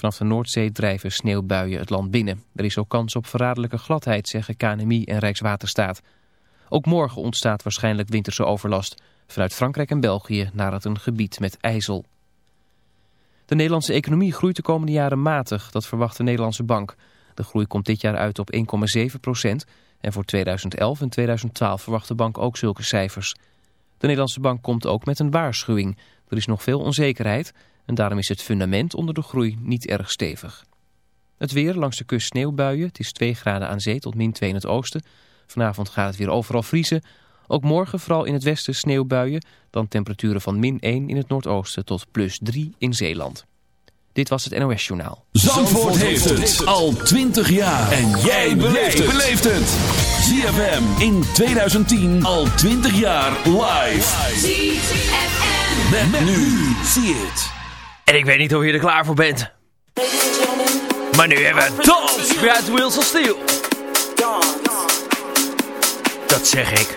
Vanaf de Noordzee drijven sneeuwbuien het land binnen. Er is ook kans op verraderlijke gladheid, zeggen KNMI en Rijkswaterstaat. Ook morgen ontstaat waarschijnlijk winterse overlast. Vanuit Frankrijk en België naar het een gebied met ijzel. De Nederlandse economie groeit de komende jaren matig, dat verwacht de Nederlandse bank. De groei komt dit jaar uit op 1,7 procent. En voor 2011 en 2012 verwacht de bank ook zulke cijfers. De Nederlandse bank komt ook met een waarschuwing. Er is nog veel onzekerheid en daarom is het fundament onder de groei niet erg stevig. Het weer langs de kust sneeuwbuien. Het is 2 graden aan zee tot min 2 in het oosten. Vanavond gaat het weer overal vriezen. Ook morgen vooral in het westen sneeuwbuien. Dan temperaturen van min 1 in het noordoosten tot plus 3 in Zeeland. Dit was het NOS Journaal. Zandvoort, heeft het al 20 jaar. En jij beleeft het. ZFM in 2010 al 20 jaar live. ZFM. Met, nu. Zie het. En ik weet niet of je er klaar voor bent. Maar nu hebben we Dance bij Wheels of Steel. Dat zeg ik.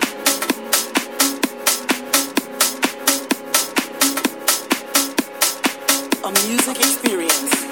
A music experience.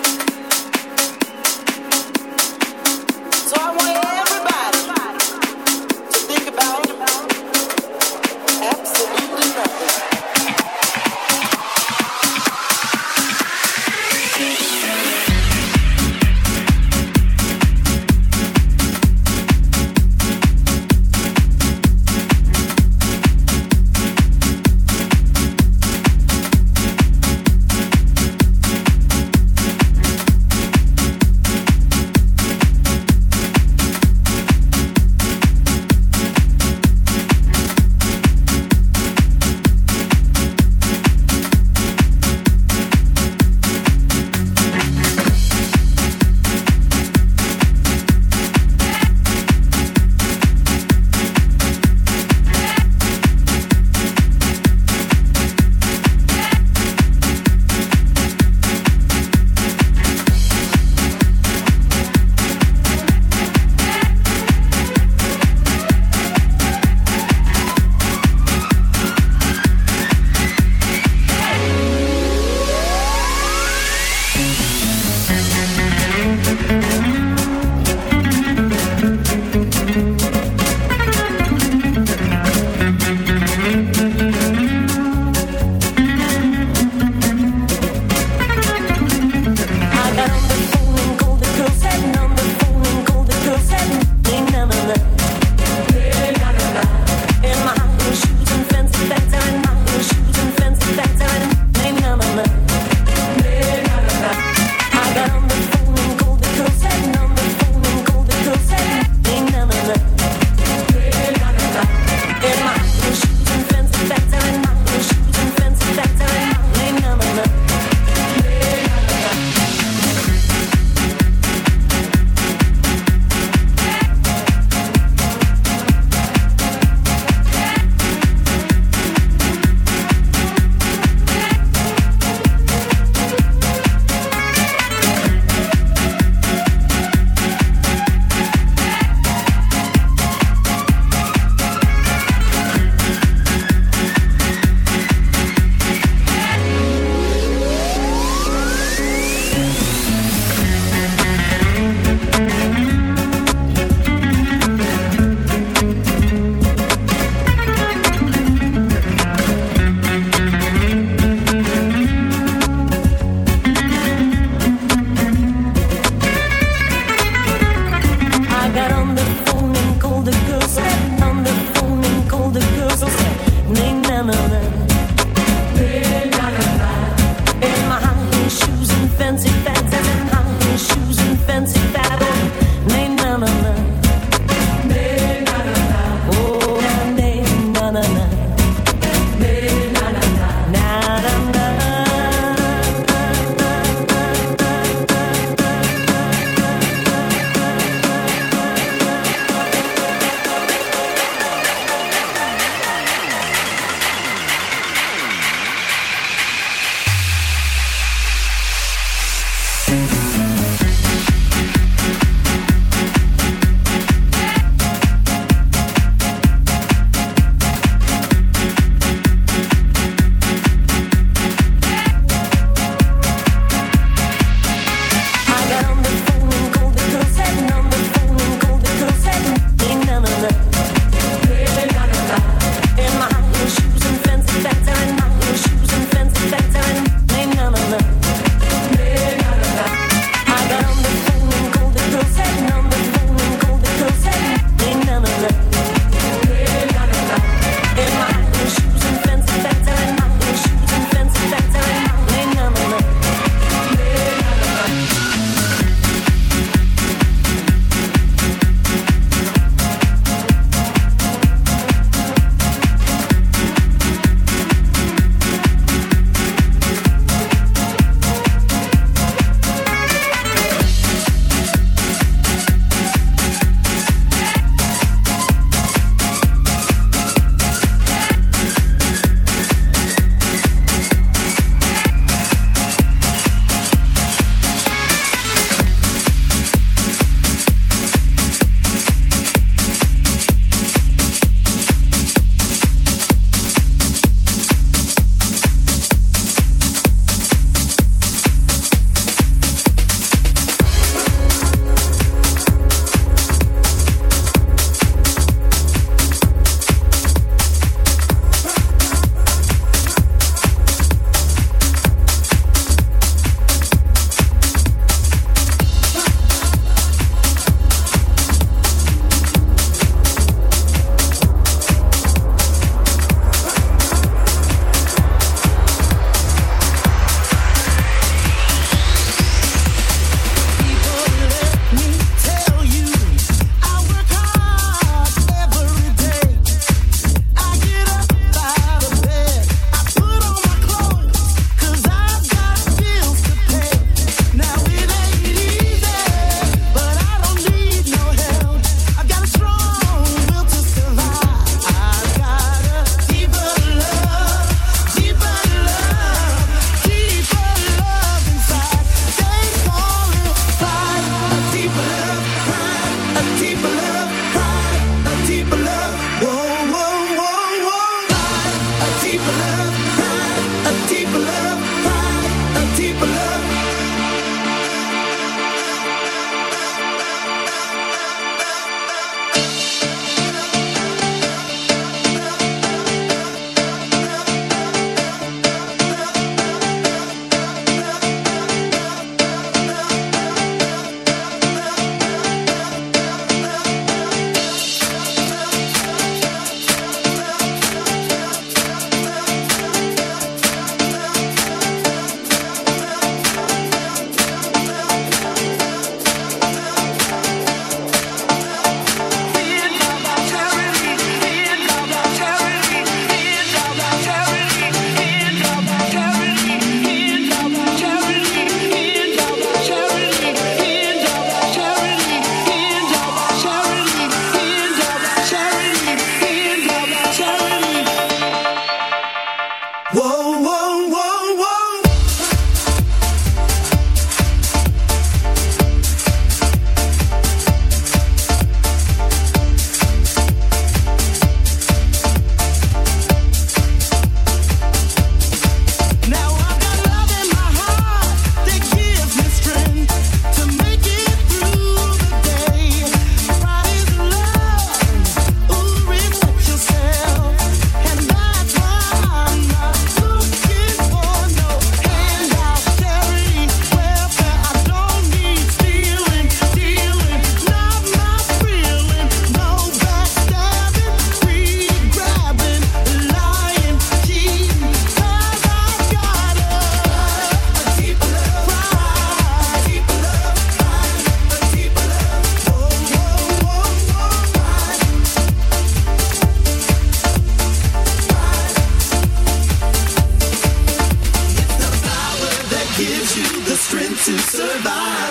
survive.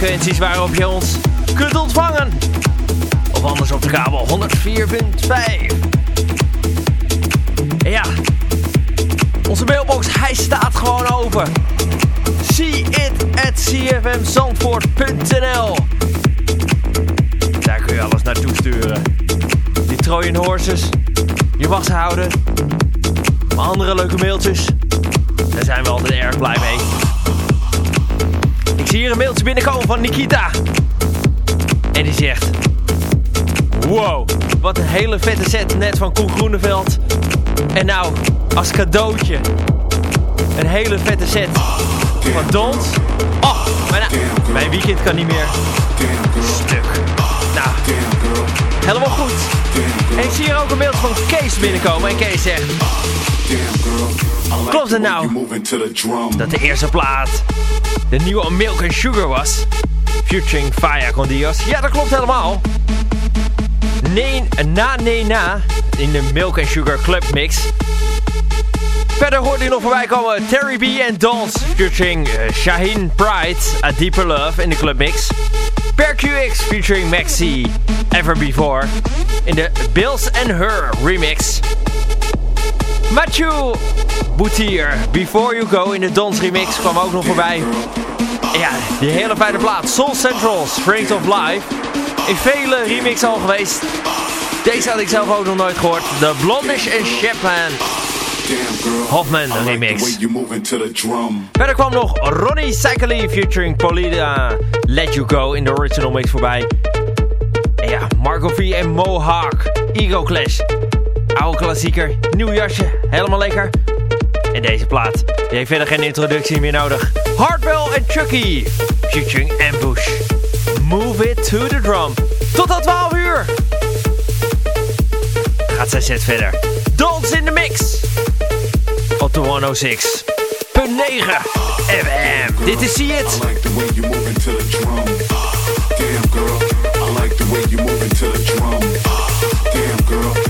Frequenties waarop je ons En die zegt... Wow, wat een hele vette set net van Koen Groeneveld. En nou, als cadeautje. Een hele vette set van Dons. Oh, mijn, mijn weekend kan niet meer. Stuk. Nou, helemaal goed. En ik zie hier ook een mailtje van Kees binnenkomen. En Kees zegt... Klopt het nou dat de eerste plaat de nieuwe Milk and Sugar was? Futuring Fire con Dios. Ja, dat klopt helemaal. Nee, na, nee, na. In de Milk and Sugar Club Mix. Verder hoort u nog voorbij komen Terry B en Dons featuring uh, Shaheen Pride, A Deeper Love in de Club Mix. Per QX featuring Maxi, Ever Before in de Bills and Her remix. Matthew Boutier, Before You Go in de Dons remix kwam ook nog voorbij. Ja, die hele fijne plaat. Soul Central, Strength of Life. In vele remixen al geweest. Deze had ik zelf ook nog nooit gehoord. De Blondish en Chapman. Hoffman remix. Verder kwam nog Ronnie Cycli featuring Polida Let You Go in de original mix voorbij. En ja, Marco V en Mohawk. Ego Clash. Oude klassieker, nieuw jasje, helemaal lekker. En deze plaat, die heeft verder geen introductie meer nodig. Hardwell en Chucky, featuring Ambush. Move it to the drum. Tot aan 12 uur. Gaat zijn set verder. Dance in the mix. Op de 106.9 FM. Dit is See It. I like the way you moving to the drum. Damn girl, I like the way you moving to the drum. Damn girl,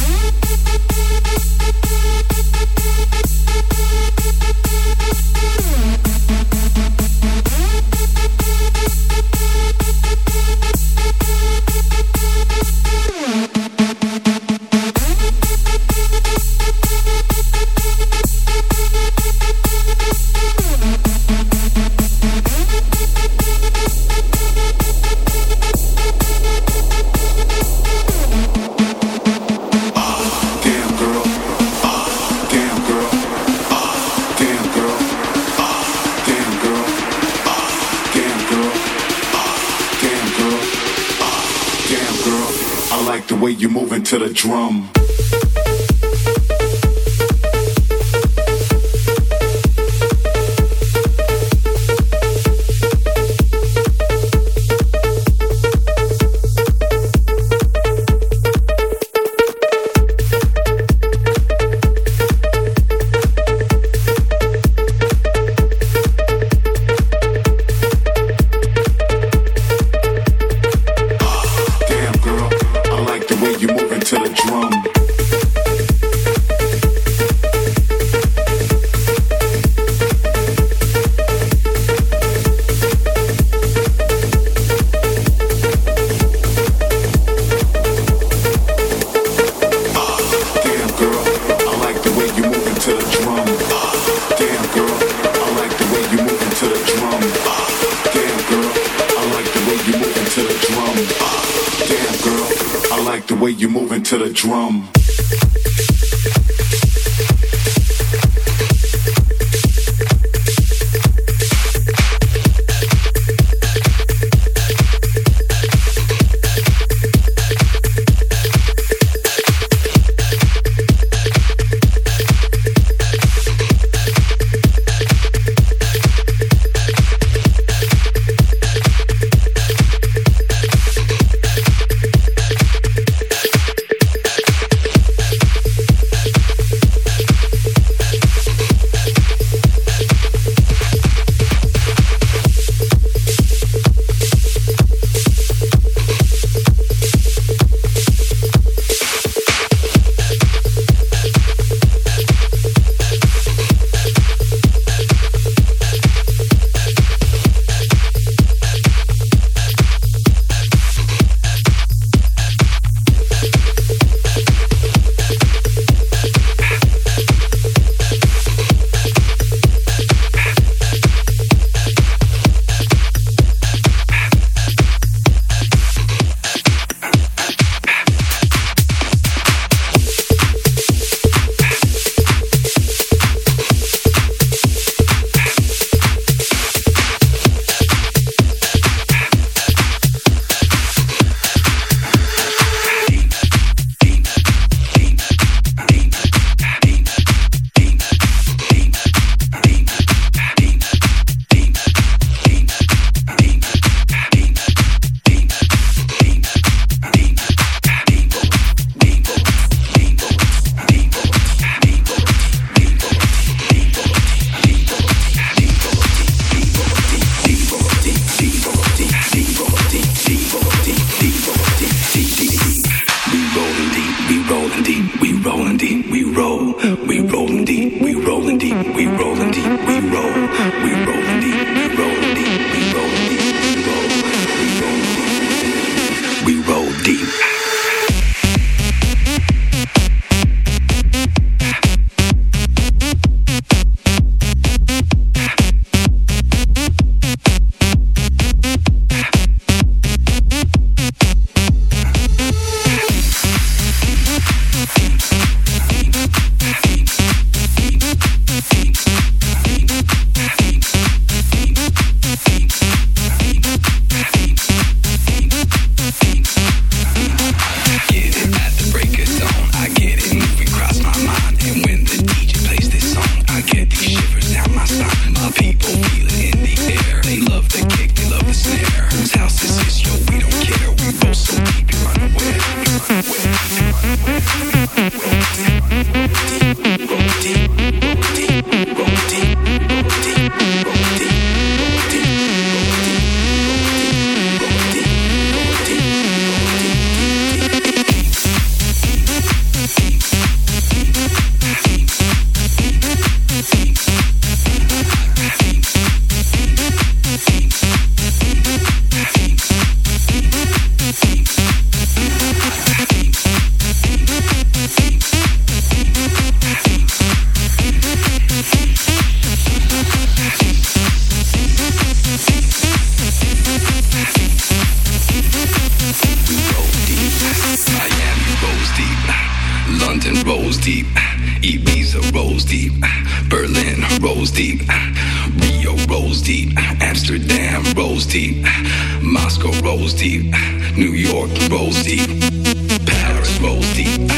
drum. Way you moving to the drum. rolls deep. New York rolls deep. Paris rolls deep.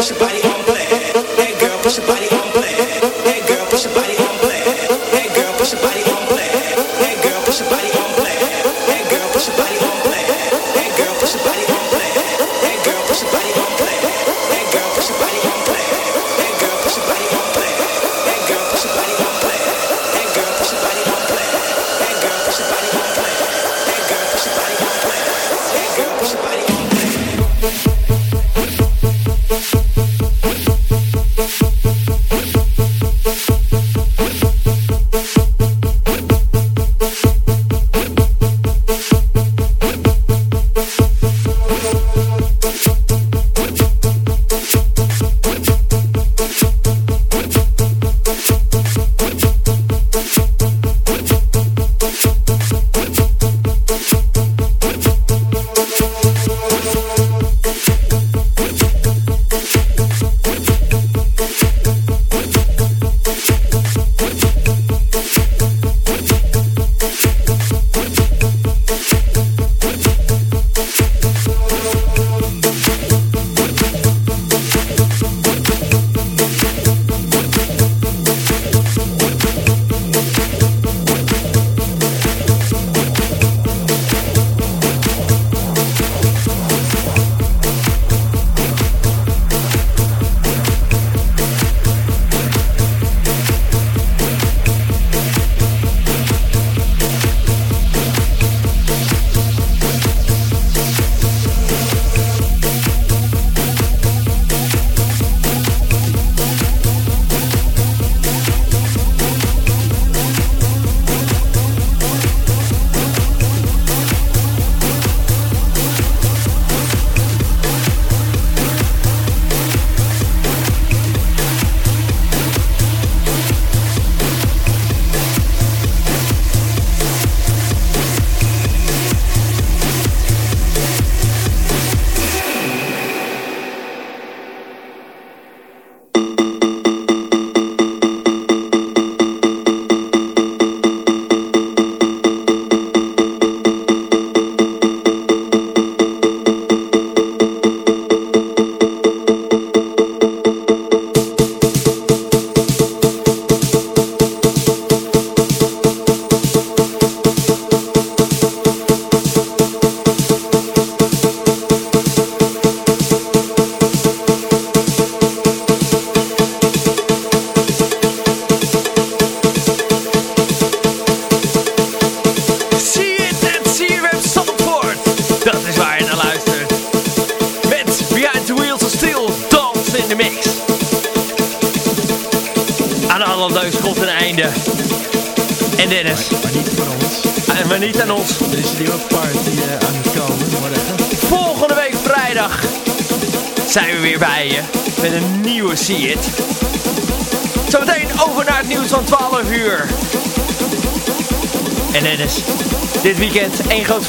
push your body on black. Hey girl, push your body on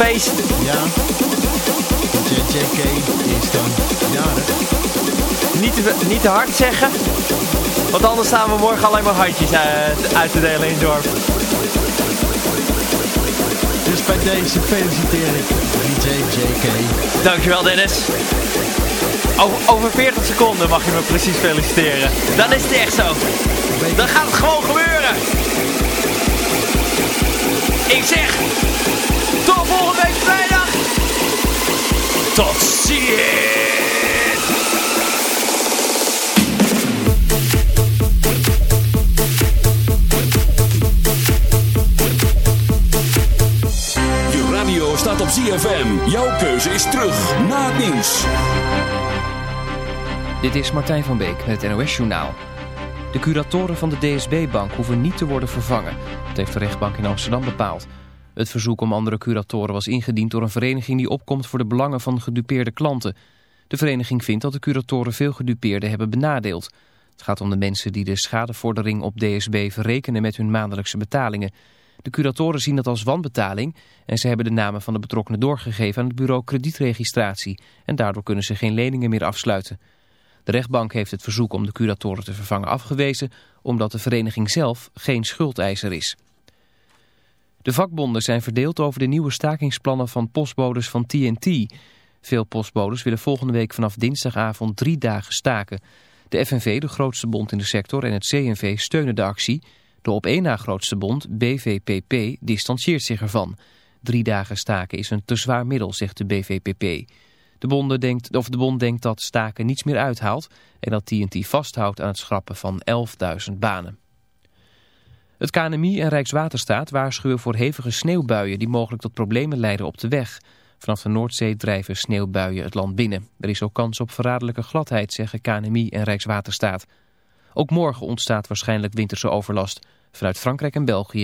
feest. Ja. JJK is dan jarig. Niet te, niet te hard zeggen. Want anders staan we morgen alleen maar handjes uit, uit te delen in het dorp. Dus bij deze feliciteer ik DJ JK. Dankjewel Dennis. Over, over 40 seconden mag je me precies feliciteren. Dan is het echt zo. Dan gaat het gewoon gebeuren. Ik zeg, tot volgende week vrijdag. Tot ziens. Je radio staat op ZFM. Jouw keuze is terug na het nieuws. Dit is Martijn van Beek met het NOS Journaal. De curatoren van de DSB-bank hoeven niet te worden vervangen. Dat heeft de rechtbank in Amsterdam bepaald. Het verzoek om andere curatoren was ingediend door een vereniging die opkomt voor de belangen van gedupeerde klanten. De vereniging vindt dat de curatoren veel gedupeerden hebben benadeeld. Het gaat om de mensen die de schadevordering op DSB verrekenen met hun maandelijkse betalingen. De curatoren zien dat als wanbetaling en ze hebben de namen van de betrokkenen doorgegeven aan het bureau kredietregistratie. En daardoor kunnen ze geen leningen meer afsluiten. De rechtbank heeft het verzoek om de curatoren te vervangen afgewezen... omdat de vereniging zelf geen schuldeiser is. De vakbonden zijn verdeeld over de nieuwe stakingsplannen van postbodes van TNT. Veel postbodes willen volgende week vanaf dinsdagavond drie dagen staken. De FNV, de grootste bond in de sector, en het CNV steunen de actie. De op één na grootste bond, BVPP, distancieert zich ervan. Drie dagen staken is een te zwaar middel, zegt de BVPP. De, bonden denkt, of de bond denkt dat staken niets meer uithaalt en dat TNT vasthoudt aan het schrappen van 11.000 banen. Het KNMI en Rijkswaterstaat waarschuwen voor hevige sneeuwbuien die mogelijk tot problemen leiden op de weg. Vanaf de Noordzee drijven sneeuwbuien het land binnen. Er is ook kans op verraderlijke gladheid, zeggen KNMI en Rijkswaterstaat. Ook morgen ontstaat waarschijnlijk winterse overlast. Vanuit Frankrijk en België